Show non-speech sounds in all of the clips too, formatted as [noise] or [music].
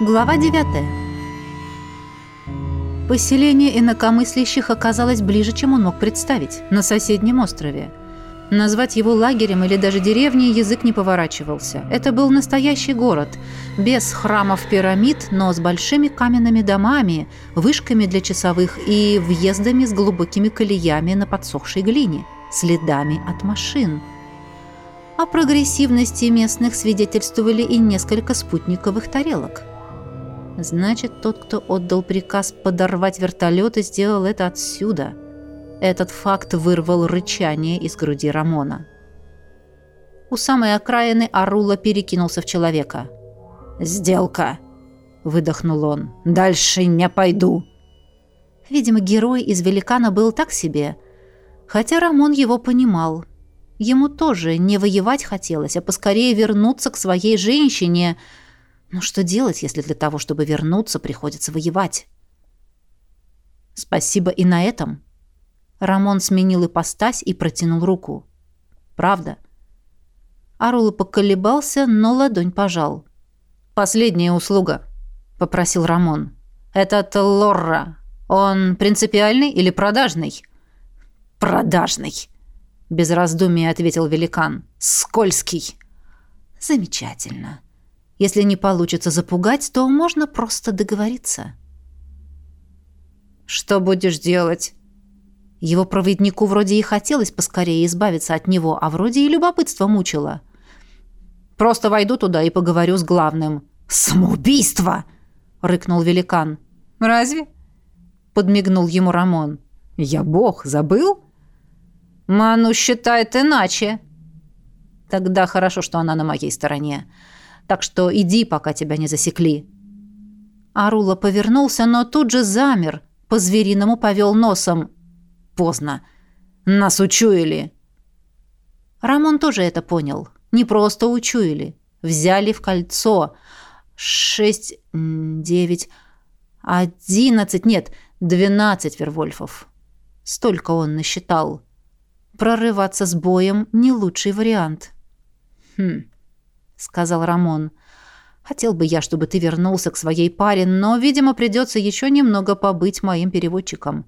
Глава 9. Поселение инакомыслящих оказалось ближе, чем он мог представить, на соседнем острове. Назвать его лагерем или даже деревней язык не поворачивался. Это был настоящий город, без храмов-пирамид, но с большими каменными домами, вышками для часовых и въездами с глубокими колеями на подсохшей глине, следами от машин. О прогрессивности местных свидетельствовали и несколько спутниковых тарелок. Значит, тот, кто отдал приказ подорвать вертолеты, сделал это отсюда. Этот факт вырвал рычание из груди Рамона. У самой окраины Арула перекинулся в человека. «Сделка!» — выдохнул он. «Дальше не пойду!» Видимо, герой из «Великана» был так себе. Хотя Рамон его понимал. Ему тоже не воевать хотелось, а поскорее вернуться к своей женщине — но что делать, если для того, чтобы вернуться, приходится воевать? Спасибо и на этом. Рамон сменил ипостась и протянул руку. Правда. Арула поколебался, но ладонь пожал. «Последняя услуга», — попросил Рамон. «Этот Лорра, он принципиальный или продажный?» «Продажный», — без раздумий ответил великан. «Скользкий». «Замечательно». Если не получится запугать, то можно просто договориться. «Что будешь делать?» Его проводнику вроде и хотелось поскорее избавиться от него, а вроде и любопытство мучило. «Просто войду туда и поговорю с главным». «Самоубийство!» — рыкнул великан. «Разве?» — подмигнул ему Рамон. «Я бог, забыл?» «Ману считает иначе». «Тогда хорошо, что она на моей стороне. Так что иди, пока тебя не засекли». Арула повернулся, но тут же замер, по-звериному повел носом. Поздно. Нас учуяли. Рамон тоже это понял. Не просто учуяли. Взяли в кольцо. Шесть, девять, одиннадцать, нет, двенадцать вервольфов. Столько он насчитал. Прорываться с боем — не лучший вариант. Хм, сказал Рамон. Хотел бы я, чтобы ты вернулся к своей паре, но, видимо, придется еще немного побыть моим переводчиком.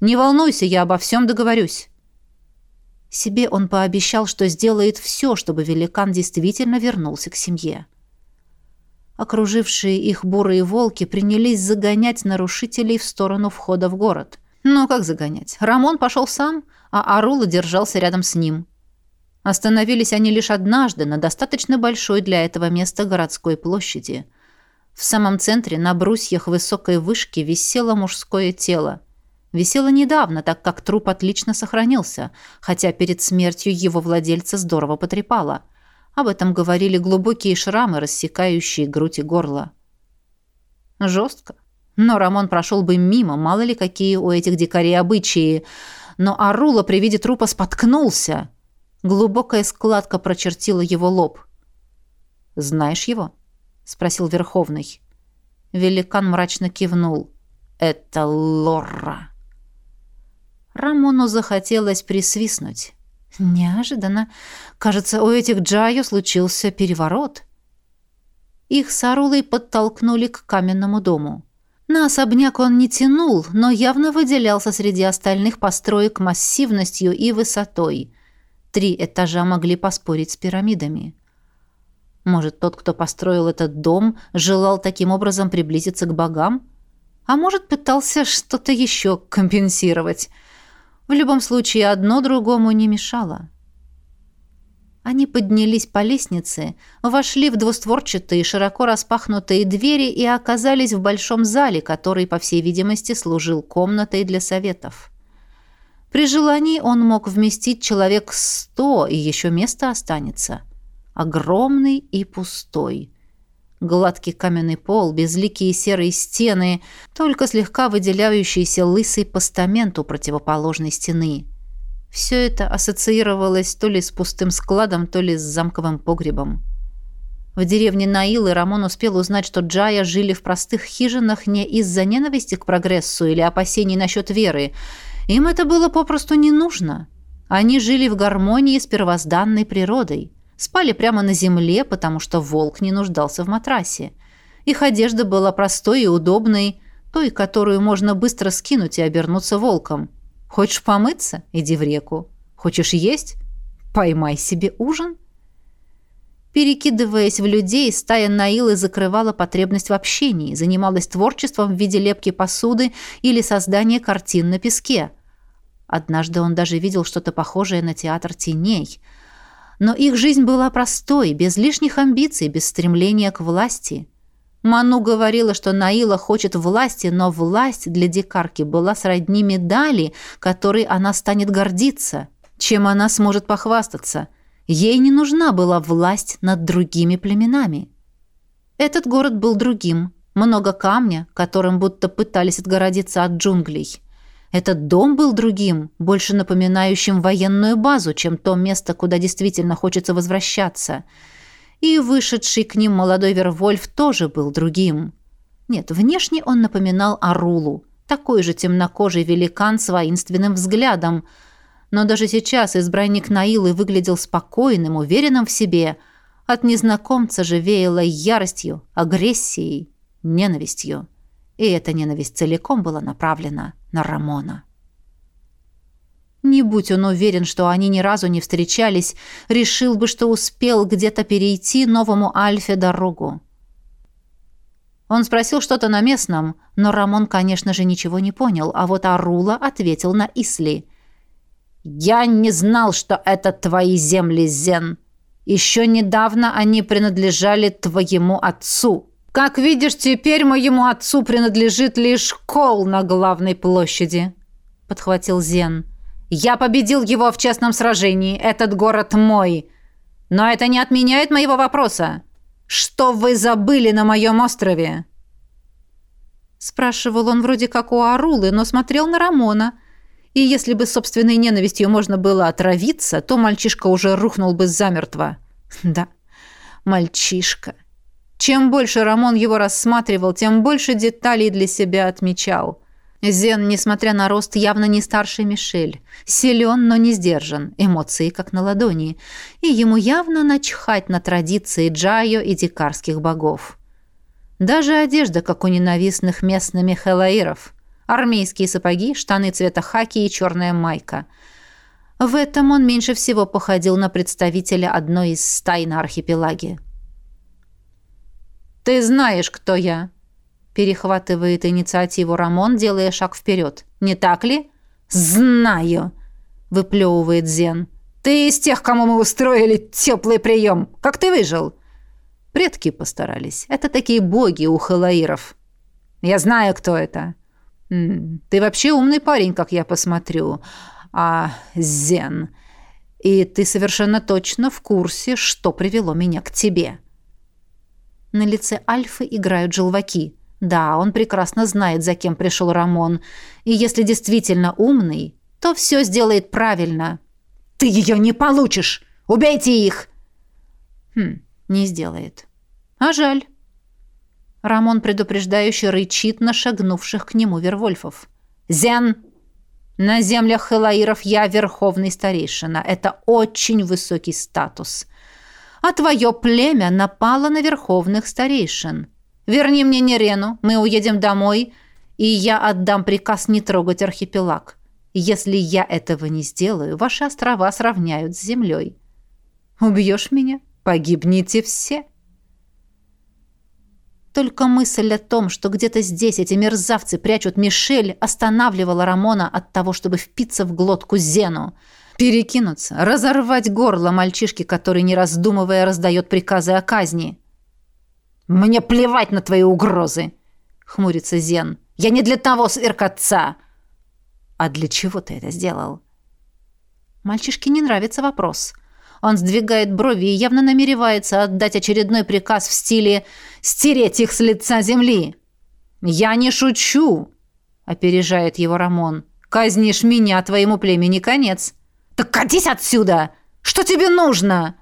Не волнуйся, я обо всем договорюсь. Себе он пообещал, что сделает все, чтобы великан действительно вернулся к семье. Окружившие их бурые волки принялись загонять нарушителей в сторону входа в город. Ну, как загонять? Рамон пошел сам, а Арула держался рядом с ним. Остановились они лишь однажды на достаточно большой для этого места городской площади. В самом центре на брусьях высокой вышки висело мужское тело. Висело недавно, так как труп отлично сохранился, хотя перед смертью его владельца здорово потрепало. Об этом говорили глубокие шрамы, рассекающие грудь и горло. Жестко. Но Рамон прошел бы мимо, мало ли какие у этих дикарей обычаи. Но Арула при виде трупа споткнулся. Глубокая складка прочертила его лоб. «Знаешь его?» — спросил Верховный. Великан мрачно кивнул. «Это Лорра». Рамону захотелось присвистнуть. Неожиданно. Кажется, у этих Джаю случился переворот. Их с Арулой подтолкнули к каменному дому. На особняк он не тянул, но явно выделялся среди остальных построек массивностью и высотой. Три этажа могли поспорить с пирамидами. Может, тот, кто построил этот дом, желал таким образом приблизиться к богам? А может, пытался что-то еще компенсировать? В любом случае, одно другому не мешало. Они поднялись по лестнице, вошли в двустворчатые, широко распахнутые двери и оказались в большом зале, который, по всей видимости, служил комнатой для советов. При желании он мог вместить человек сто, и еще место останется. Огромный и пустой. Гладкий каменный пол, безликие серые стены, только слегка выделяющийся лысый постамент у противоположной стены. Все это ассоциировалось то ли с пустым складом, то ли с замковым погребом. В деревне Наилы Рамон успел узнать, что Джая жили в простых хижинах не из-за ненависти к прогрессу или опасений насчет веры, им это было попросту не нужно. Они жили в гармонии с первозданной природой. Спали прямо на земле, потому что волк не нуждался в матрасе. Их одежда была простой и удобной, той, которую можно быстро скинуть и обернуться волком. Хочешь помыться? Иди в реку. Хочешь есть? Поймай себе ужин. Перекидываясь в людей, стая Наилы закрывала потребность в общении, занималась творчеством в виде лепки посуды или создания картин на песке. Однажды он даже видел что-то похожее на театр теней. Но их жизнь была простой, без лишних амбиций, без стремления к власти. Ману говорила, что Наила хочет власти, но власть для дикарки была сродни медали, которой она станет гордиться, чем она сможет похвастаться – Ей не нужна была власть над другими племенами. Этот город был другим. Много камня, которым будто пытались отгородиться от джунглей. Этот дом был другим, больше напоминающим военную базу, чем то место, куда действительно хочется возвращаться. И вышедший к ним молодой Вервольф тоже был другим. Нет, внешне он напоминал Арулу, такой же темнокожий великан с воинственным взглядом – но даже сейчас избранник Наилы выглядел спокойным, уверенным в себе. От незнакомца же веяло яростью, агрессией, ненавистью. И эта ненависть целиком была направлена на Рамона. Не будь он уверен, что они ни разу не встречались, решил бы, что успел где-то перейти новому Альфе дорогу. Он спросил что-то на местном, но Рамон, конечно же, ничего не понял, а вот Арула ответил на Исли. «Я не знал, что это твои земли, Зен. Еще недавно они принадлежали твоему отцу. Как видишь, теперь моему отцу принадлежит лишь кол на главной площади», — подхватил Зен. «Я победил его в честном сражении. Этот город мой. Но это не отменяет моего вопроса. Что вы забыли на моем острове?» Спрашивал он вроде как у Арулы, но смотрел на Рамона — и если бы собственной ненавистью можно было отравиться, то мальчишка уже рухнул бы замертво. Да, мальчишка. Чем больше Рамон его рассматривал, тем больше деталей для себя отмечал. Зен, несмотря на рост, явно не старше Мишель. Силен, но не сдержан. Эмоции как на ладони. И ему явно начхать на традиции Джайо и дикарских богов. Даже одежда, как у ненавистных местными хелаиров. Армейские сапоги, штаны цвета хаки и черная майка. В этом он меньше всего походил на представителя одной из стай на архипелаге. «Ты знаешь, кто я», — перехватывает инициативу Рамон, делая шаг вперед. «Не так ли?» «Знаю», — выплевывает Зен. «Ты из тех, кому мы устроили теплый прием. Как ты выжил?» Предки постарались. Это такие боги у халаиров. «Я знаю, кто это. «Ты вообще умный парень, как я посмотрю. А, Зен, и ты совершенно точно в курсе, что привело меня к тебе». На лице Альфы играют желваки. Да, он прекрасно знает, за кем пришел Рамон. И если действительно умный, то все сделает правильно. «Ты ее не получишь! Убейте их!» Хм, не сделает. А жаль. Рамон предупреждающе рычит на шагнувших к нему вервольфов. «Зен! На землях Хелаиров я верховный старейшина. Это очень высокий статус. А твое племя напало на верховных старейшин. Верни мне Нерену, мы уедем домой, и я отдам приказ не трогать архипелаг. Если я этого не сделаю, ваши острова сравняют с землей. Убьешь меня? Погибните все!» Только мысль о том, что где-то здесь эти мерзавцы прячут Мишель, останавливала Рамона от того, чтобы впиться в глотку Зену. Перекинуться, разорвать горло мальчишки, который, не раздумывая, раздает приказы о казни. «Мне плевать на твои угрозы!» — хмурится Зен. «Я не для того сверк отца!» «А для чего ты это сделал?» Мальчишке не нравится вопрос. Он сдвигает брови и явно намеревается отдать очередной приказ в стиле «стереть их с лица земли». «Я не шучу», — опережает его Рамон. «Казнишь меня, твоему племени конец». «Так катись отсюда! Что тебе нужно?»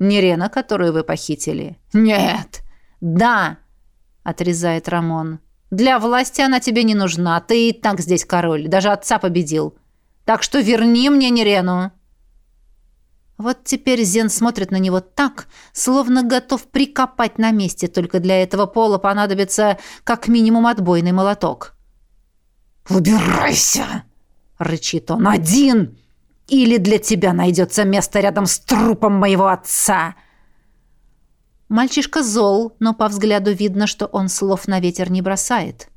«Нерена, которую вы похитили». «Нет». «Да», — отрезает Рамон. «Для власти она тебе не нужна. Ты и так здесь король. Даже отца победил. Так что верни мне Нерену». Вот теперь Зен смотрит на него так, словно готов прикопать на месте, только для этого пола понадобится как минимум отбойный молоток. «Убирайся!» — рычит он. «Один! Или для тебя найдется место рядом с трупом моего отца!» Мальчишка зол, но по взгляду видно, что он слов на ветер не бросает.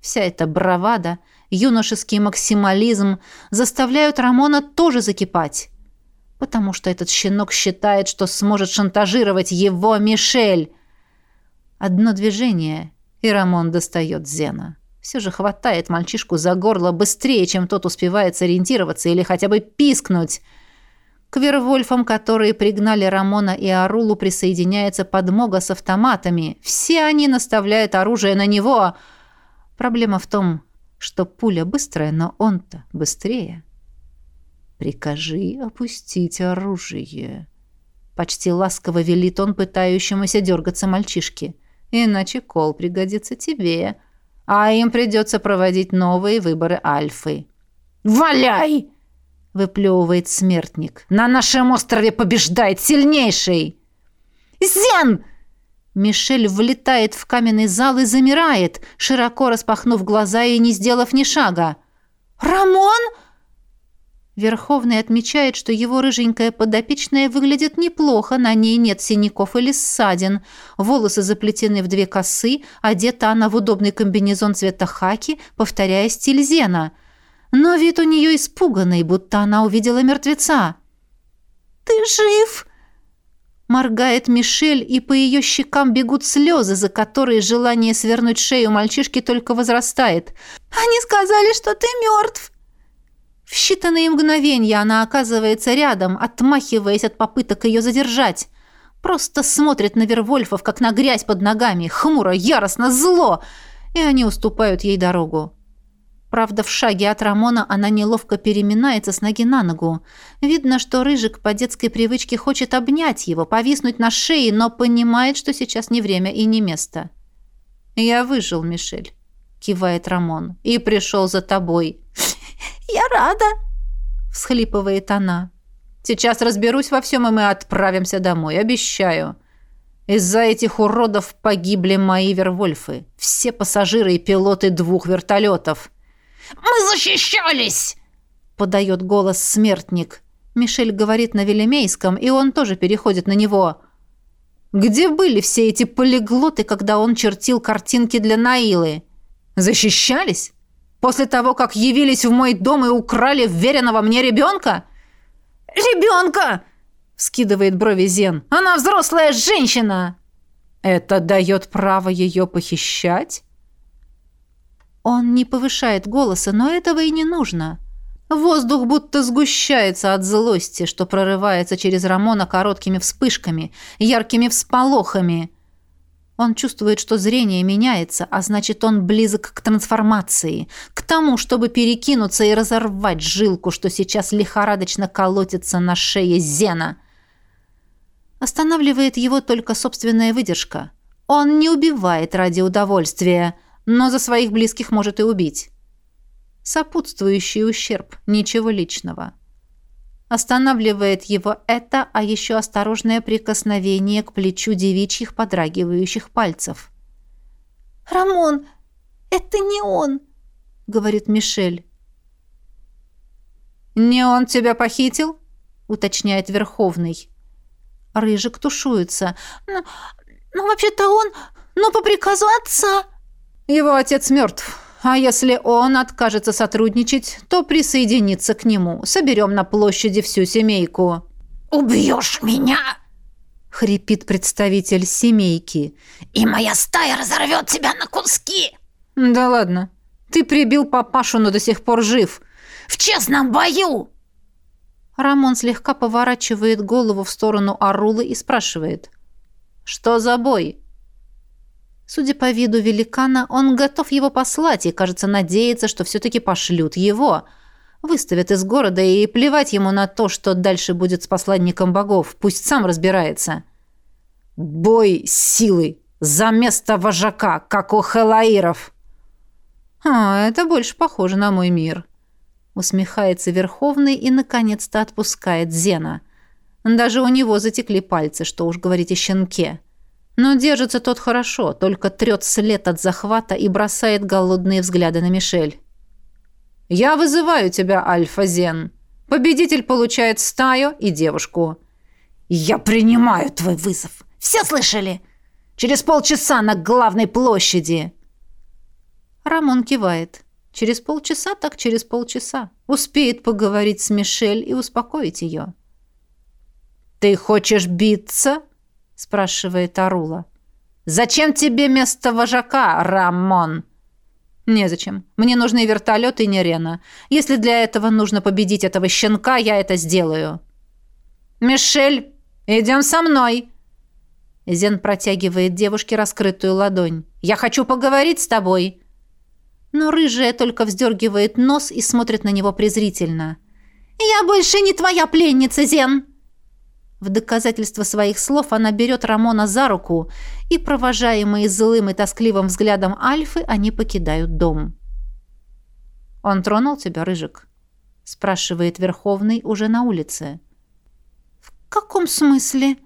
Вся эта бравада, юношеский максимализм заставляют Рамона тоже закипать. Потому что этот щенок считает, что сможет шантажировать его Мишель. Одно движение, и Рамон достает Зена. Все же хватает мальчишку за горло быстрее, чем тот успевает сориентироваться или хотя бы пискнуть. К Вервольфам, которые пригнали Рамона и Арулу, присоединяется подмога с автоматами. Все они наставляют оружие на него. Проблема в том, что пуля быстрая, но он-то быстрее. «Прикажи опустить оружие», — почти ласково велит он пытающемуся дергаться мальчишке. «Иначе кол пригодится тебе» а им придется проводить новые выборы Альфы. «Валяй!» — выплевывает смертник. «На нашем острове побеждает сильнейший!» «Зен!» Мишель влетает в каменный зал и замирает, широко распахнув глаза и не сделав ни шага. «Рамон!» Верховный отмечает, что его рыженькая подопечная выглядит неплохо, на ней нет синяков или ссадин. Волосы заплетены в две косы, одета она в удобный комбинезон цвета хаки, повторяя стиль Зена. Но вид у нее испуганный, будто она увидела мертвеца. «Ты жив?» Моргает Мишель, и по ее щекам бегут слезы, за которые желание свернуть шею мальчишки только возрастает. «Они сказали, что ты мертв!» В считанные мгновения она оказывается рядом, отмахиваясь от попыток ее задержать. Просто смотрит на Вервольфов, как на грязь под ногами, хмуро, яростно, зло, и они уступают ей дорогу. Правда, в шаге от Рамона она неловко переминается с ноги на ногу. Видно, что Рыжик по детской привычке хочет обнять его, повиснуть на шее, но понимает, что сейчас не время и не место. «Я выжил, Мишель», — кивает Рамон, — «и пришел за тобой». «Я рада!» — всхлипывает она. «Сейчас разберусь во всем, и мы отправимся домой, обещаю. Из-за этих уродов погибли мои вервольфы. Все пассажиры и пилоты двух вертолетов». «Мы защищались!» — подает голос смертник. Мишель говорит на велемейском, и он тоже переходит на него. «Где были все эти полиглоты, когда он чертил картинки для Наилы? Защищались? После того, как явились в мой дом и украли вверенного мне ребенка?» «Ребенка!» — скидывает брови Зен. «Она взрослая женщина!» «Это дает право ее похищать?» Он не повышает голоса, но этого и не нужно. Воздух будто сгущается от злости, что прорывается через Рамона короткими вспышками, яркими всполохами. Он чувствует, что зрение меняется, а значит, он близок к трансформации, к тому, чтобы перекинуться и разорвать жилку, что сейчас лихорадочно колотится на шее Зена. Останавливает его только собственная выдержка. Он не убивает ради удовольствия, но за своих близких может и убить. Сопутствующий ущерб, ничего личного. Останавливает его это, а еще осторожное прикосновение к плечу девичьих подрагивающих пальцев. «Рамон, это не он!» — говорит Мишель. «Не он тебя похитил?» — уточняет Верховный. Рыжик тушуется. «Ну, ну вообще-то он, но по приказу отца!» «Его отец мертв. А если он откажется сотрудничать, то присоединится к нему. Соберем на площади всю семейку». «Убьешь меня?» — хрипит представитель семейки. «И моя стая разорвет тебя на куски!» «Да ладно. Ты прибил папашу, но до сих пор жив». «В честном бою!» Рамон слегка поворачивает голову в сторону Арулы и спрашивает. «Что за бой?» Судя по виду великана, он готов его послать и, кажется, надеется, что все-таки пошлют его. Выставят из города и плевать ему на то, что дальше будет с посланником богов. Пусть сам разбирается. «Бой силы! За место вожака, как у Хелаиров!» «А, это больше похоже на мой мир», — усмехается Верховный и, наконец-то, отпускает Зена. Даже у него затекли пальцы, что уж говорить о щенке. Но держится тот хорошо, только трет след от захвата и бросает голодные взгляды на Мишель. «Я вызываю тебя, Альфа-Зен. Победитель получает стаю и девушку». «Я принимаю твой вызов. Все слышали? Через полчаса на главной площади». Рамон кивает. Через полчаса так через полчаса. Успеет поговорить с Мишель и успокоить ее. «Ты хочешь биться?» — спрашивает Арула. «Зачем тебе место вожака, Рамон?» «Незачем. Мне нужны вертолет и Нерена. Если для этого нужно победить этого щенка, я это сделаю». «Мишель, идем со мной!» Зен протягивает девушке раскрытую ладонь. «Я хочу поговорить с тобой!» Но рыжая только вздергивает нос и смотрит на него презрительно. «Я больше не твоя пленница, Зен!» В доказательство своих слов она берет Рамона за руку, и, провожаемые злым и тоскливым взглядом Альфы, они покидают дом. «Он тронул тебя, Рыжик?» — спрашивает Верховный уже на улице. «В каком смысле?»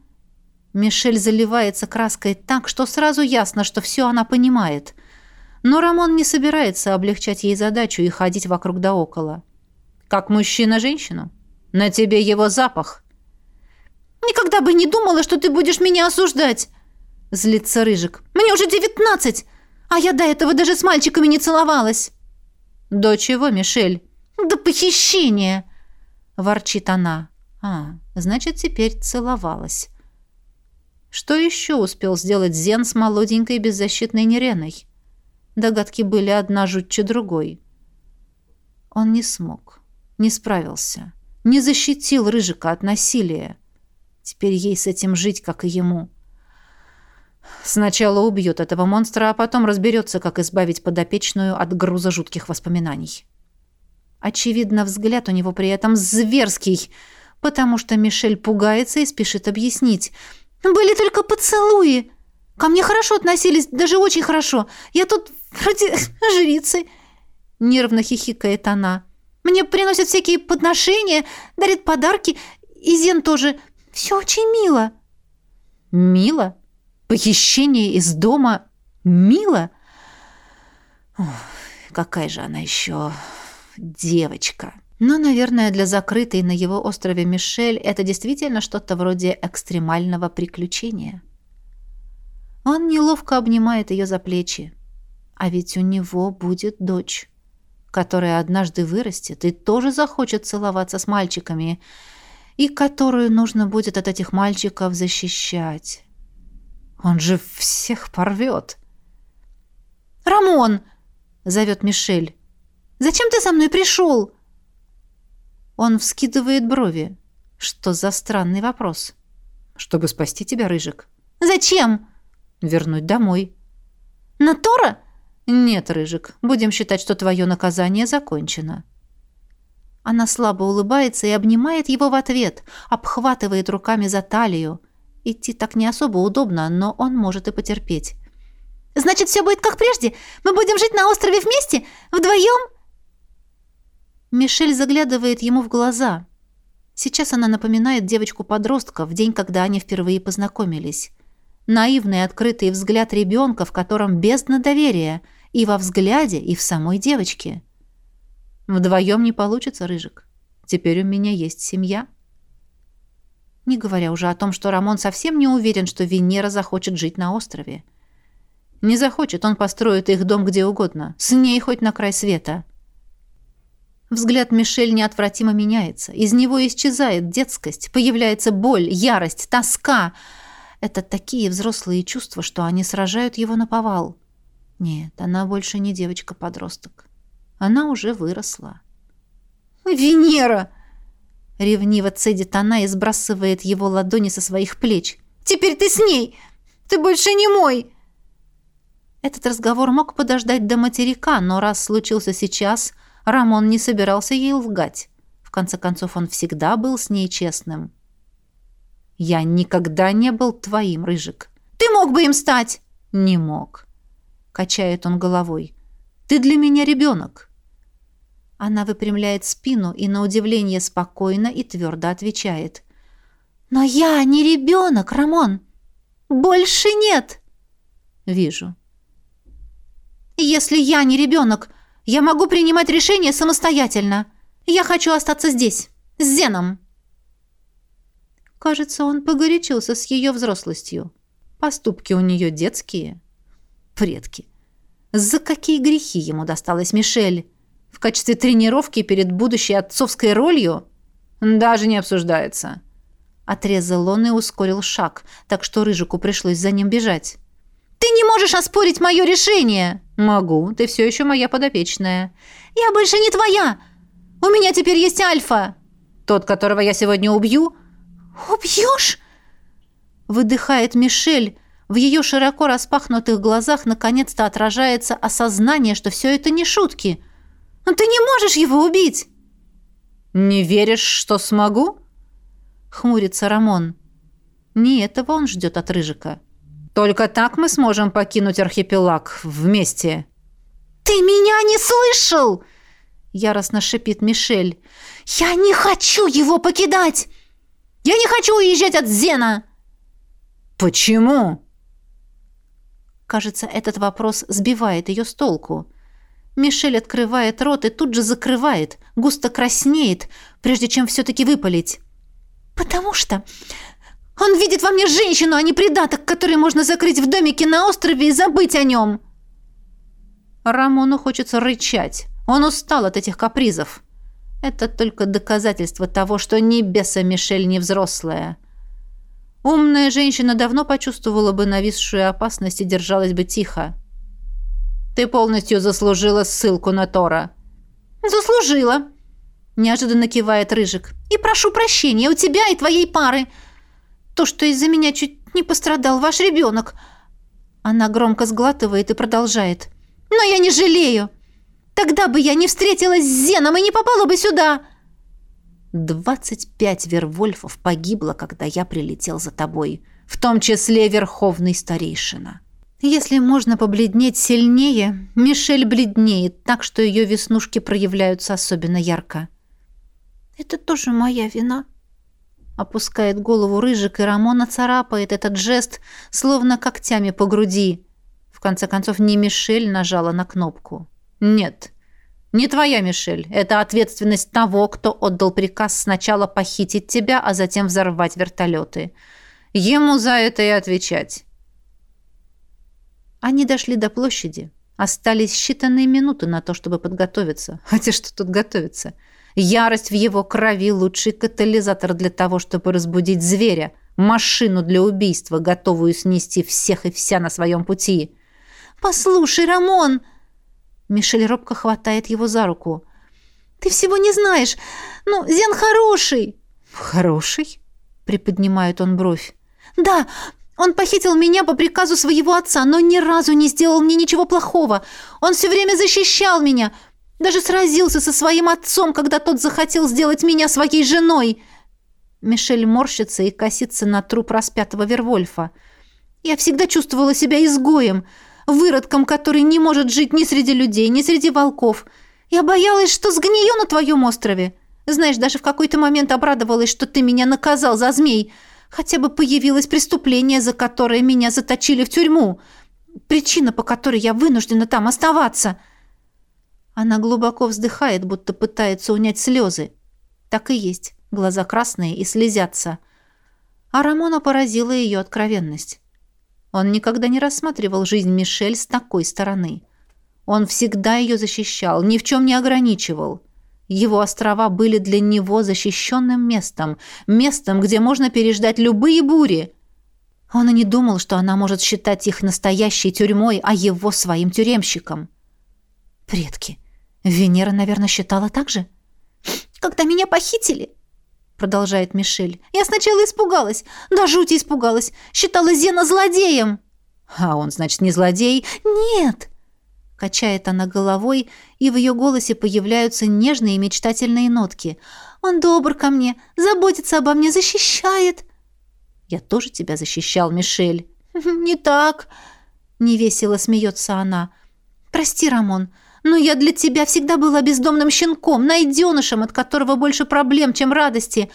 Мишель заливается краской так, что сразу ясно, что все она понимает. Но Рамон не собирается облегчать ей задачу и ходить вокруг да около. «Как мужчина женщину? На тебе его запах!» Никогда бы не думала, что ты будешь меня осуждать!» Злится Рыжик. «Мне уже девятнадцать, а я до этого даже с мальчиками не целовалась!» «До чего, Мишель?» «До похищения!» Ворчит она. «А, значит, теперь целовалась». Что еще успел сделать Зен с молоденькой беззащитной Нереной? Догадки были одна жутче другой. Он не смог, не справился, не защитил Рыжика от насилия. Теперь ей с этим жить, как и ему. Сначала убьет этого монстра, а потом разберется, как избавить подопечную от груза жутких воспоминаний. Очевидно, взгляд у него при этом зверский, потому что Мишель пугается и спешит объяснить. «Были только поцелуи. Ко мне хорошо относились, даже очень хорошо. Я тут вроде [laughs] жрицы». Нервно хихикает она. «Мне приносят всякие подношения, дарят подарки. И Зен тоже. Все очень мило». «Мило? Похищение из дома? Мило?» Ох, какая же она еще девочка. Но, наверное, для закрытой на его острове Мишель это действительно что-то вроде экстремального приключения. Он неловко обнимает ее за плечи. А ведь у него будет дочь, которая однажды вырастет и тоже захочет целоваться с мальчиками – и которую нужно будет от этих мальчиков защищать. Он же всех порвет. «Рамон!» — зовет Мишель. «Зачем ты за мной пришел?» Он вскидывает брови. Что за странный вопрос? «Чтобы спасти тебя, Рыжик». «Зачем?» «Вернуть домой». «На Тора?» «Нет, Рыжик, будем считать, что твое наказание закончено». Она слабо улыбается и обнимает его в ответ, обхватывает руками за талию. Идти так не особо удобно, но он может и потерпеть. «Значит, все будет как прежде? Мы будем жить на острове вместе? Вдвоем?» Мишель заглядывает ему в глаза. Сейчас она напоминает девочку-подростка в день, когда они впервые познакомились. Наивный открытый взгляд ребенка, в котором бездна доверия и во взгляде, и в самой девочке. Вдвоем не получится, Рыжик. Теперь у меня есть семья. Не говоря уже о том, что Рамон совсем не уверен, что Венера захочет жить на острове. Не захочет, он построит их дом где угодно, с ней хоть на край света. Взгляд Мишель неотвратимо меняется. Из него исчезает детскость, появляется боль, ярость, тоска. Это такие взрослые чувства, что они сражают его на повал. Нет, она больше не девочка-подросток. Она уже выросла. «Венера!» Ревниво цедит она и сбрасывает его ладони со своих плеч. «Теперь ты с ней! Ты больше не мой!» Этот разговор мог подождать до материка, но раз случился сейчас, Рамон не собирался ей лгать. В конце концов, он всегда был с ней честным. «Я никогда не был твоим, Рыжик». «Ты мог бы им стать!» «Не мог», — качает он головой. «Ты для меня ребенок». Она выпрямляет спину и, на удивление, спокойно и твердо отвечает. «Но я не ребенок, Рамон. Больше нет!» «Вижу». «Если я не ребенок, я могу принимать решения самостоятельно. Я хочу остаться здесь, с Зеном». Кажется, он погорячился с ее взрослостью. Поступки у нее детские. Предки. За какие грехи ему досталась Мишель? В качестве тренировки перед будущей отцовской ролью? Даже не обсуждается. Отрезал он и ускорил шаг, так что Рыжику пришлось за ним бежать. «Ты не можешь оспорить мое решение!» «Могу, ты все еще моя подопечная». «Я больше не твоя! У меня теперь есть Альфа!» «Тот, которого я сегодня убью?» «Убьешь?» Выдыхает Мишель. В ее широко распахнутых глазах наконец-то отражается осознание, что все это не шутки. «Но ты не можешь его убить!» «Не веришь, что смогу?» Хмурится Рамон. Не этого он ждет от Рыжика. «Только так мы сможем покинуть архипелаг вместе». «Ты меня не слышал!» Яростно шипит Мишель. «Я не хочу его покидать! Я не хочу уезжать от Зена!» «Почему?» Кажется, этот вопрос сбивает ее с толку. Мишель открывает рот и тут же закрывает, густо краснеет, прежде чем все-таки выпалить. «Потому что он видит во мне женщину, а не придаток, который можно закрыть в домике на острове и забыть о нем!» Рамону хочется рычать. Он устал от этих капризов. Это только доказательство того, что ни беса Мишель не взрослая. Умная женщина давно почувствовала бы нависшую опасность и держалась бы тихо. «Ты полностью заслужила ссылку на Тора». «Заслужила», — неожиданно кивает Рыжик. «И прошу прощения у тебя и твоей пары. То, что из-за меня чуть не пострадал ваш ребенок». Она громко сглатывает и продолжает. «Но я не жалею. Тогда бы я не встретилась с Зеном и не попала бы сюда!» «Двадцать пять вервольфов погибло, когда я прилетел за тобой, в том числе верховный старейшина». Если можно побледнеть сильнее, Мишель бледнеет так, что ее веснушки проявляются особенно ярко. «Это тоже моя вина», Опускает голову рыжик, и Рамона царапает этот жест, словно когтями по груди. В конце концов, не Мишель нажала на кнопку. «Нет, не твоя, Мишель. Это ответственность того, кто отдал приказ сначала похитить тебя, а затем взорвать вертолеты. Ему за это и отвечать». Они дошли до площади. Остались считанные минуты на то, чтобы подготовиться. [laughs] Хотя что тут готовиться? Ярость в его крови – лучший катализатор для того, чтобы разбудить зверя, машину для убийства, готовую снести всех и вся на своем пути. «Послушай, Рамон!» Мишель робко хватает его за руку. «Ты всего не знаешь. Ну, Зен хороший». «Хороший?» — приподнимает он бровь. «Да, он похитил меня по приказу своего отца, но ни разу не сделал мне ничего плохого. Он все время защищал меня. Даже сразился со своим отцом, когда тот захотел сделать меня своей женой». Мишель морщится и косится на труп распятого Вервольфа. «Я всегда чувствовала себя изгоем» выродком, который не может жить ни среди людей, ни среди волков. Я боялась, что сгнию на твоем острове. Знаешь, даже в какой-то момент обрадовалась, что ты меня наказал за змей. Хотя бы появилось преступление, за которое меня заточили в тюрьму. Причина, по которой я вынуждена там оставаться. Она глубоко вздыхает, будто пытается унять слезы. Так и есть. Глаза красные и слезятся. А Рамона поразила ее откровенность. Он никогда не рассматривал жизнь Мишель с такой стороны. Он всегда ее защищал, ни в чем не ограничивал. Его острова были для него защищенным местом, местом, где можно переждать любые бури. Он и не думал, что она может считать их настоящей тюрьмой, а его своим тюремщиком. Предки. Венера, наверное, считала так же? «Когда меня похитили, продолжает Мишель. Я сначала испугалась, до жути испугалась, считала Зена злодеем. А он, значит, не злодей? Нет. Качает она головой, и в ее голосе появляются нежные мечтательные нотки. Он добр ко мне, заботится обо мне, защищает. Я тоже тебя защищал, Мишель. Не так, невесело смеется она. Прости, Рамон, но я для тебя всегда была бездомным щенком, найденышем, от которого больше проблем, чем радости.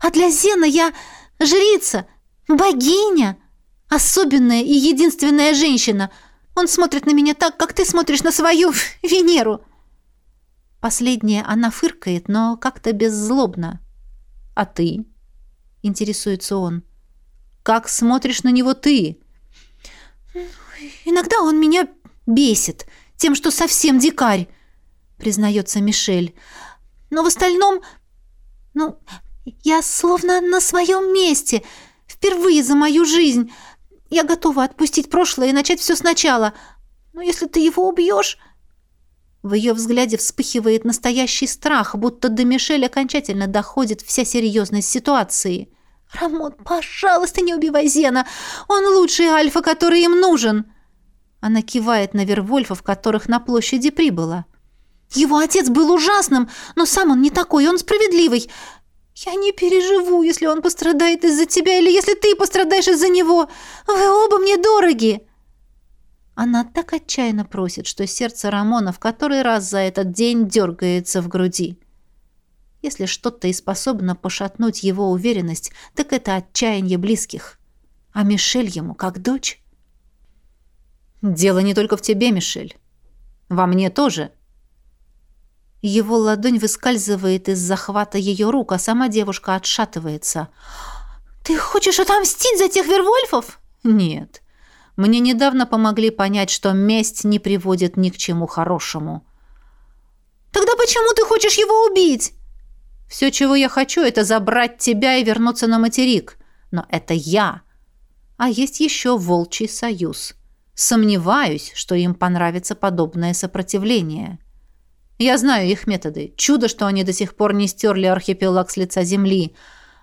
А для Зена я... жрица, богиня, особенная и единственная женщина. Он смотрит на меня так, как ты смотришь на свою Венеру». Последнее она фыркает, но как-то беззлобно. «А ты?» — интересуется он. «Как смотришь на него ты?» «Иногда он меня бесит тем, что совсем дикарь», — признается Мишель. «Но в остальном, ну, я словно на своем месте, впервые за мою жизнь. Я готова отпустить прошлое и начать все сначала. Но если ты его убьешь...» В ее взгляде вспыхивает настоящий страх, будто до Мишель окончательно доходит вся серьезность ситуации. «Рамон, пожалуйста, не убивай Зена! Он лучший альфа, который им нужен!» Она кивает на Вервольфов, которых на площади прибыло. «Его отец был ужасным, но сам он не такой, он справедливый. Я не переживу, если он пострадает из-за тебя или если ты пострадаешь из-за него. Вы оба мне дороги!» Она так отчаянно просит, что сердце Рамона в который раз за этот день дергается в груди. Если что-то и способно пошатнуть его уверенность, так это отчаяние близких. А Мишель ему как дочь. «Дело не только в тебе, Мишель. Во мне тоже». Его ладонь выскальзывает из захвата ее рук, а сама девушка отшатывается. «Ты хочешь отомстить за тех Вервольфов?» «Нет. Мне недавно помогли понять, что месть не приводит ни к чему хорошему. «Тогда почему ты хочешь его убить?» «Все, чего я хочу, это забрать тебя и вернуться на материк. Но это я. А есть еще Волчий Союз. Сомневаюсь, что им понравится подобное сопротивление. Я знаю их методы. Чудо, что они до сих пор не стерли архипелаг с лица земли.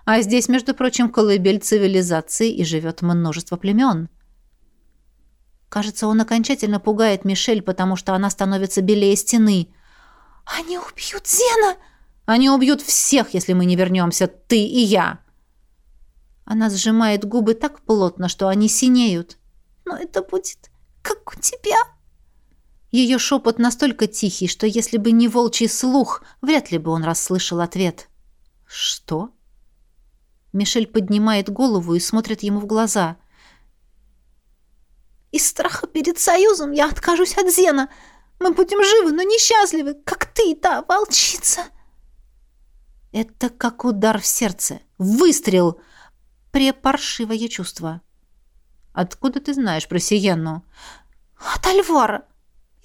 А здесь, между прочим, колыбель цивилизации и живет множество племен». Кажется, он окончательно пугает Мишель, потому что она становится белее стены. «Они убьют Зена!» «Они убьют всех, если мы не вернемся, ты и я!» Она сжимает губы так плотно, что они синеют. «Но это будет как у тебя!» Ее шепот настолько тихий, что если бы не волчий слух, вряд ли бы он расслышал ответ. «Что?» Мишель поднимает голову и смотрит ему в глаза. Из страха перед союзом я откажусь от Зена. Мы будем живы, но несчастливы, как ты, та волчица. Это как удар в сердце. Выстрел. Препаршивое чувство. Откуда ты знаешь про Сиенну? От Альвара.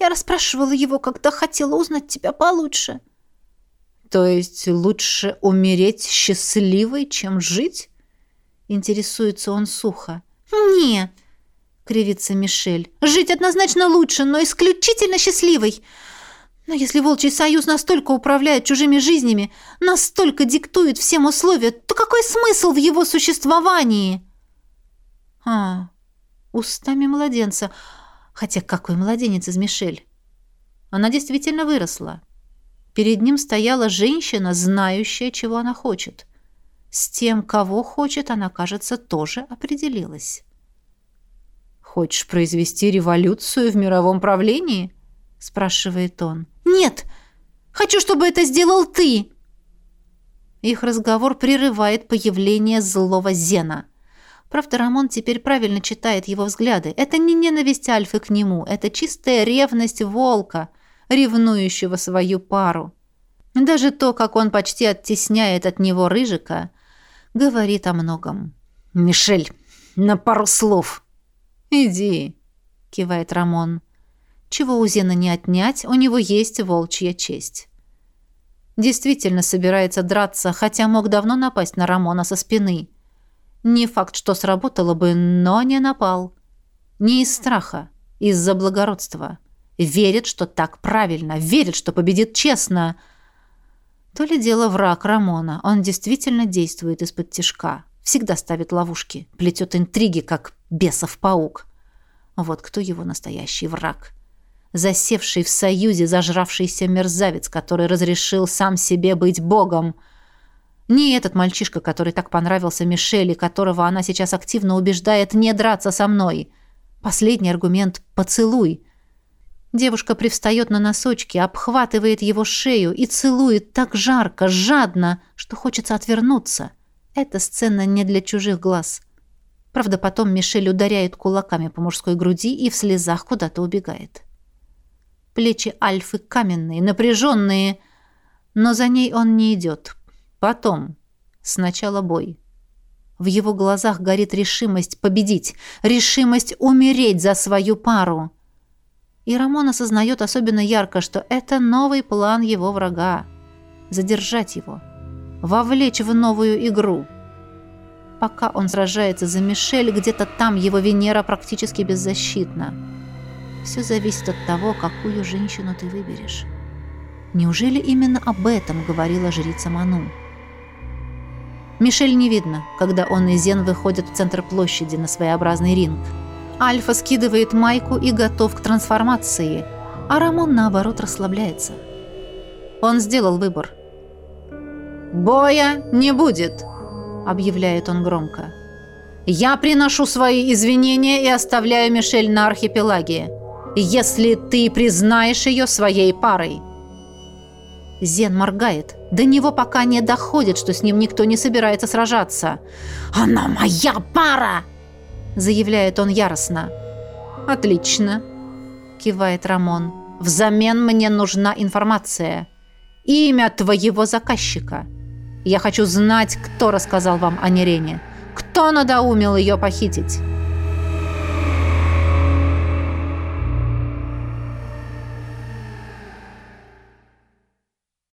Я расспрашивала его, когда хотела узнать тебя получше. То есть лучше умереть счастливой, чем жить? Интересуется он сухо. Нет, кривится Мишель. «Жить однозначно лучше, но исключительно счастливой. Но если Волчий Союз настолько управляет чужими жизнями, настолько диктует всем условия, то какой смысл в его существовании?» «А, устами младенца. Хотя какой младенец из Мишель?» Она действительно выросла. Перед ним стояла женщина, знающая, чего она хочет. С тем, кого хочет, она, кажется, тоже определилась. «Хочешь произвести революцию в мировом правлении?» — спрашивает он. «Нет! Хочу, чтобы это сделал ты!» Их разговор прерывает появление злого Зена. Правда, Рамон теперь правильно читает его взгляды. Это не ненависть Альфы к нему, это чистая ревность волка, ревнующего свою пару. Даже то, как он почти оттесняет от него Рыжика, говорит о многом. «Мишель, на пару слов!» «Иди», — кивает Рамон. «Чего у Зена не отнять, у него есть волчья честь». Действительно собирается драться, хотя мог давно напасть на Рамона со спины. Не факт, что сработало бы, но не напал. Не из страха, из-за благородства. Верит, что так правильно, верит, что победит честно. То ли дело враг Рамона. Он действительно действует из-под тишка. Всегда ставит ловушки, плетет интриги, как бесов паук. Вот кто его настоящий враг. Засевший в союзе зажравшийся мерзавец, который разрешил сам себе быть богом. Не этот мальчишка, который так понравился Мишеле, которого она сейчас активно убеждает не драться со мной. Последний аргумент — поцелуй. Девушка привстает на носочки, обхватывает его шею и целует так жарко, жадно, что хочется отвернуться. Эта сцена не для чужих глаз. Правда, потом Мишель ударяет кулаками по мужской груди и в слезах куда-то убегает. Плечи Альфы каменные, напряженные, но за ней он не идет. Потом. Сначала бой. В его глазах горит решимость победить, решимость умереть за свою пару. И Рамон осознает особенно ярко, что это новый план его врага. Задержать его. Вовлечь в новую игру. Пока он сражается за Мишель, где-то там его Венера практически беззащитна. Все зависит от того, какую женщину ты выберешь. Неужели именно об этом говорила жрица Ману? Мишель не видно, когда он и Зен выходят в центр площади на своеобразный ринг. Альфа скидывает майку и готов к трансформации, а Рамон, наоборот, расслабляется. Он сделал выбор. «Боя не будет!» объявляет он громко. «Я приношу свои извинения и оставляю Мишель на архипелаге, если ты признаешь ее своей парой». Зен моргает. До него пока не доходит, что с ним никто не собирается сражаться. «Она моя пара!» заявляет он яростно. «Отлично», кивает Рамон. «Взамен мне нужна информация. Имя твоего заказчика». Я хочу знать, кто рассказал вам о Нерене. Кто надоумил ее похитить?»